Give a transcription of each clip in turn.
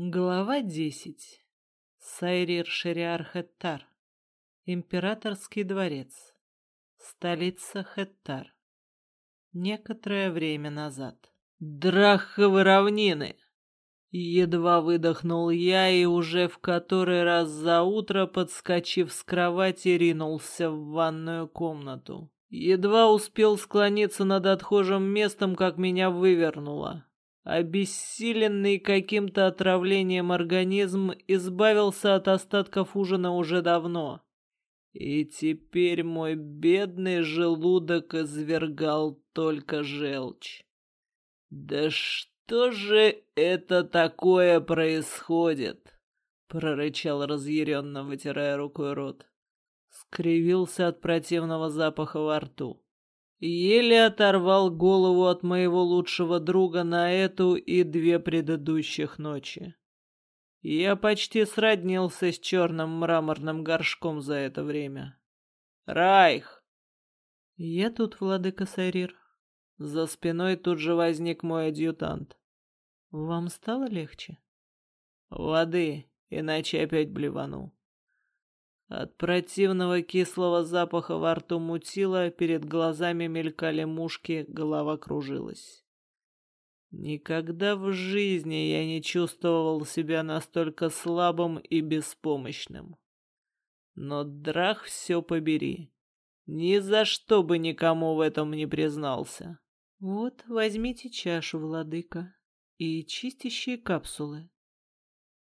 Глава 10. Сайрир Шериар Хеттар. Императорский дворец. Столица Хеттар. Некоторое время назад. Драховы равнины! Едва выдохнул я и уже в который раз за утро, подскочив с кровати, ринулся в ванную комнату. Едва успел склониться над отхожим местом, как меня вывернуло. Обессиленный каким-то отравлением организм избавился от остатков ужина уже давно. И теперь мой бедный желудок извергал только желчь. «Да что же это такое происходит?» — прорычал разъяренно, вытирая рукой рот. Скривился от противного запаха во рту. Еле оторвал голову от моего лучшего друга на эту и две предыдущих ночи. Я почти сроднился с черным мраморным горшком за это время. Райх! Я тут, владыка Сайрир. За спиной тут же возник мой адъютант. Вам стало легче? Воды, иначе опять блевану. От противного кислого запаха во рту мутило, перед глазами мелькали мушки, голова кружилась. Никогда в жизни я не чувствовал себя настолько слабым и беспомощным. Но драх все побери. Ни за что бы никому в этом не признался. Вот, возьмите чашу, владыка, и чистящие капсулы.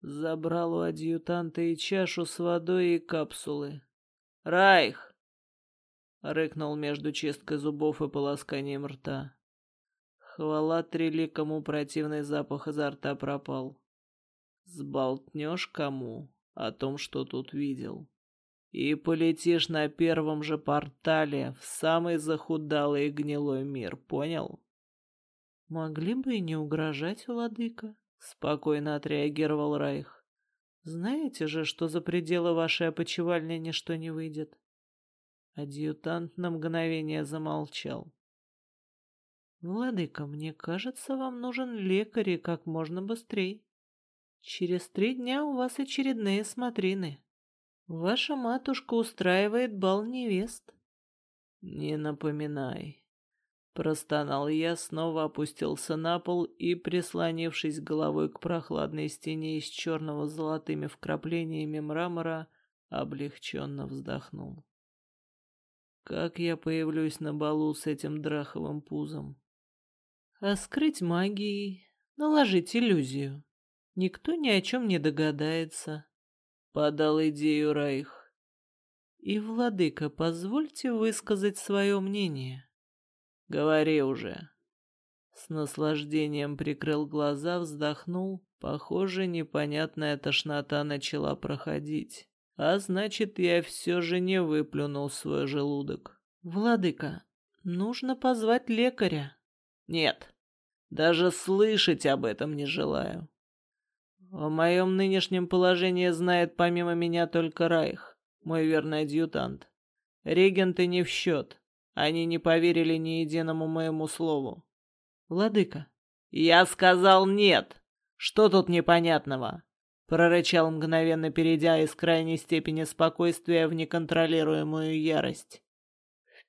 Забрал у адъютанта и чашу с водой, и капсулы. «Райх!» — рыкнул между чисткой зубов и полосканием рта. Хвала трели, кому противный запах изо рта пропал. Сболтнешь кому о том, что тут видел. И полетишь на первом же портале в самый захудалый и гнилой мир, понял? Могли бы и не угрожать, владыка. Спокойно отреагировал Райх. Знаете же, что за пределы вашей опочивальни ничто не выйдет. Адъютант на мгновение замолчал. «Владыка, мне кажется, вам нужен лекарь и как можно быстрее. Через три дня у вас очередные смотрины. Ваша матушка устраивает бал невест». «Не напоминай», Простонал я, снова опустился на пол и, прислонившись головой к прохладной стене из черного с золотыми вкраплениями мрамора, облегченно вздохнул. Как я появлюсь на балу с этим драховым пузом? А скрыть магией, наложить иллюзию. Никто ни о чем не догадается. Подал идею Райх. И, владыка, позвольте высказать свое мнение. Говори уже. С наслаждением прикрыл глаза, вздохнул. Похоже, непонятная тошнота начала проходить. А значит, я все же не выплюнул свой желудок. Владыка, нужно позвать лекаря. Нет, даже слышать об этом не желаю. О моем нынешнем положении знает помимо меня только Райх, мой верный адъютант. Регенты не в счет. Они не поверили ни единому моему слову. Владыка. Я сказал нет. Что тут непонятного? Прорычал мгновенно, перейдя из крайней степени спокойствия в неконтролируемую ярость.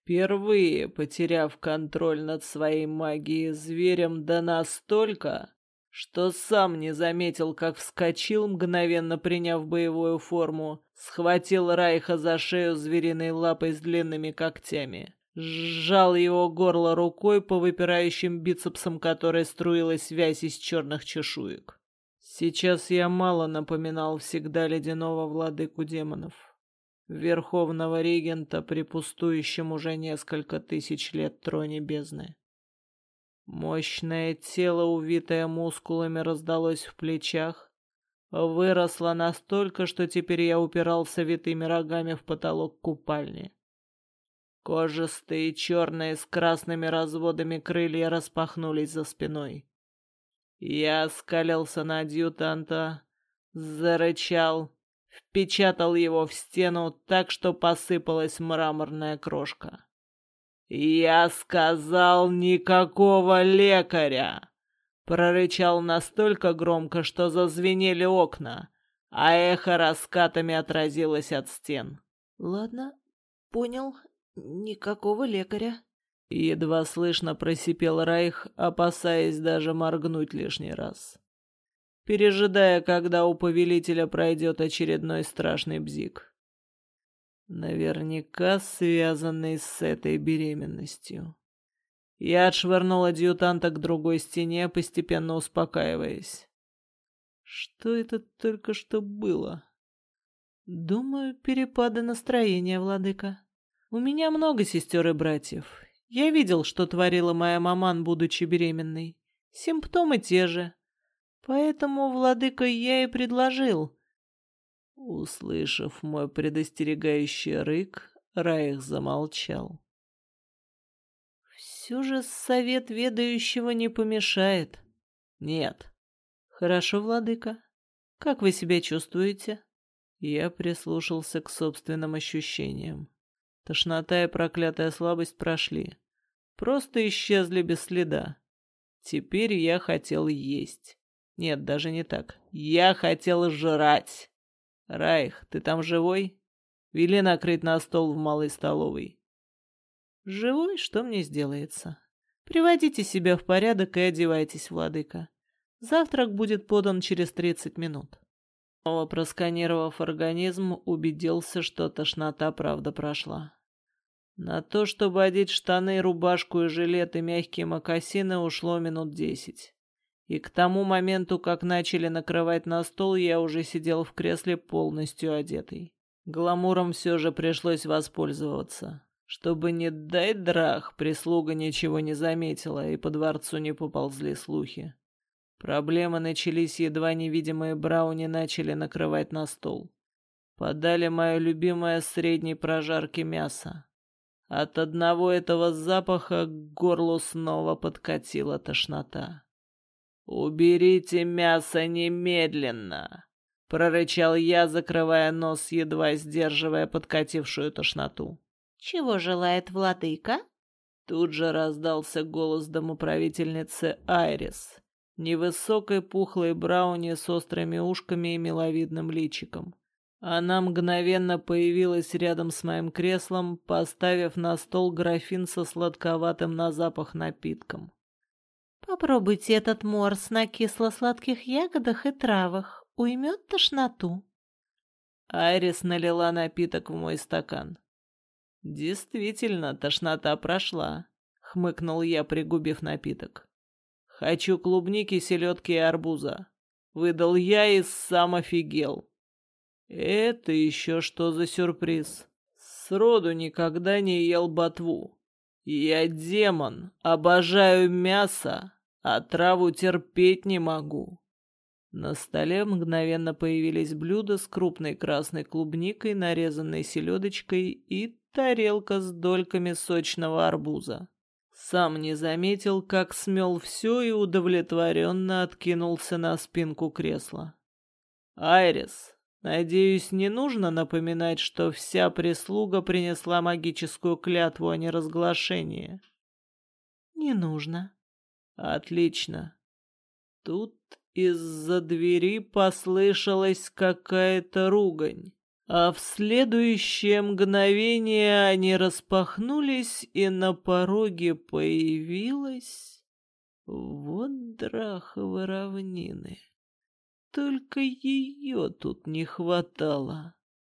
Впервые потеряв контроль над своей магией зверем да настолько, что сам не заметил, как вскочил, мгновенно приняв боевую форму, схватил Райха за шею звериной лапой с длинными когтями сжал его горло рукой по выпирающим бицепсам, которой струилась вязь из черных чешуек. Сейчас я мало напоминал всегда ледяного владыку демонов, верховного регента при пустующем уже несколько тысяч лет троне бездны. Мощное тело, увитое мускулами, раздалось в плечах, выросло настолько, что теперь я упирался витыми рогами в потолок купальни. Кожистые черные с красными разводами крылья распахнулись за спиной. Я скалился на адъютанта, зарычал, впечатал его в стену так, что посыпалась мраморная крошка. «Я сказал никакого лекаря! Прорычал настолько громко, что зазвенели окна, а эхо раскатами отразилось от стен. «Ладно, понял. Никакого лекаря». Едва слышно просипел Райх, опасаясь даже моргнуть лишний раз. Пережидая, когда у повелителя пройдет очередной страшный бзик. Наверняка связанный с этой беременностью. Я отшвырнул адъютанта к другой стене, постепенно успокаиваясь. Что это только что было? Думаю, перепады настроения, владыка. У меня много сестер и братьев. Я видел, что творила моя маман, будучи беременной. Симптомы те же. Поэтому, владыка, я и предложил. Услышав мой предостерегающий рык, Раих замолчал. Все же совет ведающего не помешает. Нет. Хорошо, владыка. Как вы себя чувствуете? Я прислушался к собственным ощущениям. Тошнота и проклятая слабость прошли. Просто исчезли без следа. Теперь я хотел есть. Нет, даже не так. Я хотел жрать. Райх, ты там живой? Вели накрыть на стол в малой столовой. Живой, что мне сделается? Приводите себя в порядок и одевайтесь, владыка. Завтрак будет подан через тридцать минут. Снова просканировав организм, убедился, что тошнота правда прошла. На то, чтобы одеть штаны, рубашку и жилет и мягкие мокасины, ушло минут десять. И к тому моменту, как начали накрывать на стол, я уже сидел в кресле полностью одетый. Гламуром все же пришлось воспользоваться чтобы, не дай драх, прислуга ничего не заметила и по дворцу не поползли слухи. Проблемы начались, едва невидимые брауни начали накрывать на стол. Подали мое любимое средней прожарки мясо. От одного этого запаха к горлу снова подкатила тошнота. «Уберите мясо немедленно!» — прорычал я, закрывая нос, едва сдерживая подкатившую тошноту. «Чего желает владыка?» Тут же раздался голос домоправительницы Айрис, невысокой пухлой брауни с острыми ушками и миловидным личиком. Она мгновенно появилась рядом с моим креслом, поставив на стол графин со сладковатым на запах напитком. «Попробуйте этот морс на кисло-сладких ягодах и травах. Уймет тошноту». Айрис налила напиток в мой стакан. «Действительно, тошнота прошла», — хмыкнул я, пригубив напиток. «Хочу клубники, селедки и арбуза». Выдал я и сам офигел. Это еще что за сюрприз? Сроду никогда не ел ботву. Я демон, обожаю мясо, а траву терпеть не могу. На столе мгновенно появились блюда с крупной красной клубникой, нарезанной селедочкой и тарелка с дольками сочного арбуза. Сам не заметил, как смел все и удовлетворенно откинулся на спинку кресла. «Айрис, надеюсь, не нужно напоминать, что вся прислуга принесла магическую клятву о неразглашении?» «Не нужно». «Отлично. Тут из-за двери послышалась какая-то ругань а в следующее мгновение они распахнулись, и на пороге появилась вот Драхова равнины. Только ее тут не хватало.